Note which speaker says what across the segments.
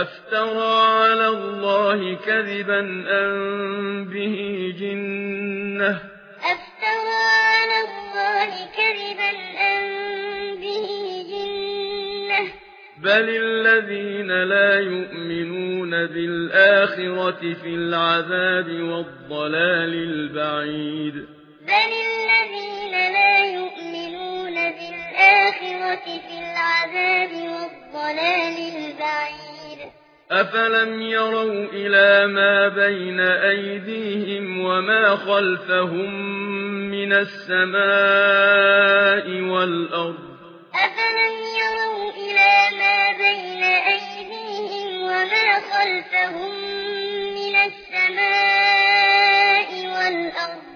Speaker 1: أفترى على الله كذبا أم به جنة
Speaker 2: أفترى على الله كذبا
Speaker 1: بل الذين لا يؤمنون بالآخرة في العذاب والضلال البعيد
Speaker 2: بل الذين لا يؤمنون بالآخرة في العذاب والضلال
Speaker 1: أفلم يروا إلى ما بين أيديهم وما خلفهم من السماء والأرض
Speaker 2: أفلم يروا إلى ما بين أيديهم وما خلفهم من السماء والأرض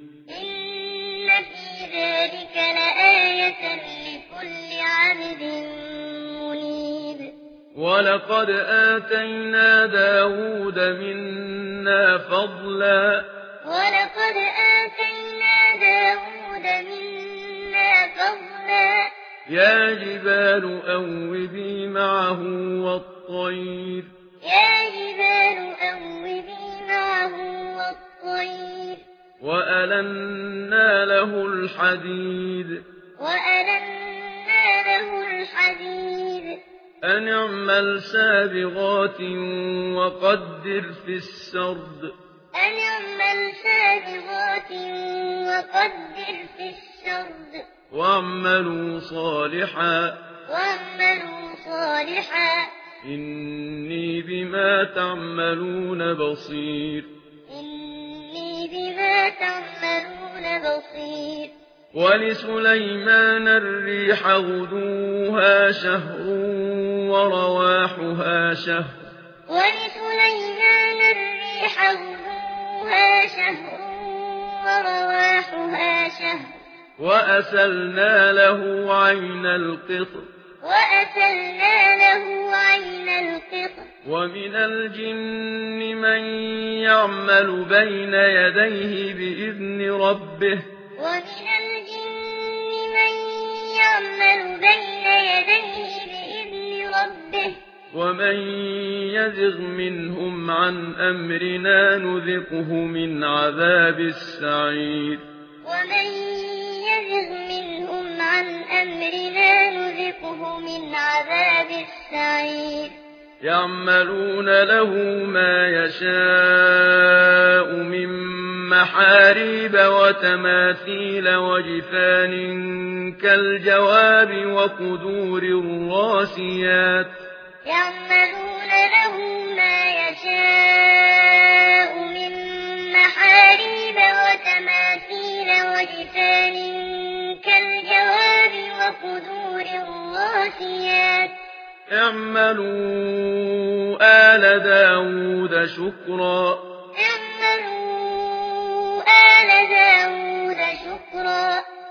Speaker 2: ذلك لآية لكل عبد منيب
Speaker 1: ولقد آتينا داود منا فضلا
Speaker 2: ولقد آتينا داود منا فضلا
Speaker 1: يا جبال أوبي معه والطير
Speaker 2: يا جبال أوبي معه والطير
Speaker 1: وألنا له الحديد
Speaker 2: وألنا له الحديد
Speaker 1: أن اعمل سابغات وقدر في السرد
Speaker 2: أن اعمل سابغات وقدر في السرد
Speaker 1: واعملوا صالحا
Speaker 2: واعملوا صالحا
Speaker 1: إني بما تعملون بصير ولسليمان الريح غدوها شهر ورواحها شهر
Speaker 2: ولسليمان الريح غدوها شهر ورواحها شهر
Speaker 1: وأسلنا له عين القطر
Speaker 2: وأسلنا له عين القطر
Speaker 1: ومن الجن من يعمل بين يديه بإذن ربه
Speaker 2: ومن يعمل بين يديه بإذن ربه.
Speaker 1: ومن يزغ منهم عن أمرنا نذقه من عذاب السعير.
Speaker 2: ومن يزغ منهم عن أمرنا نذقه من عذاب السعير.
Speaker 1: يعملون له ما يشاء مَحَارِيبَ وتماثيل وجفان كالجواب وقدور الراسيات
Speaker 2: يعملون له ما يشاء من محاريب وتماثيل وجفان كالجواب وقدور الراسيات
Speaker 1: اعملوا آل داود شكرا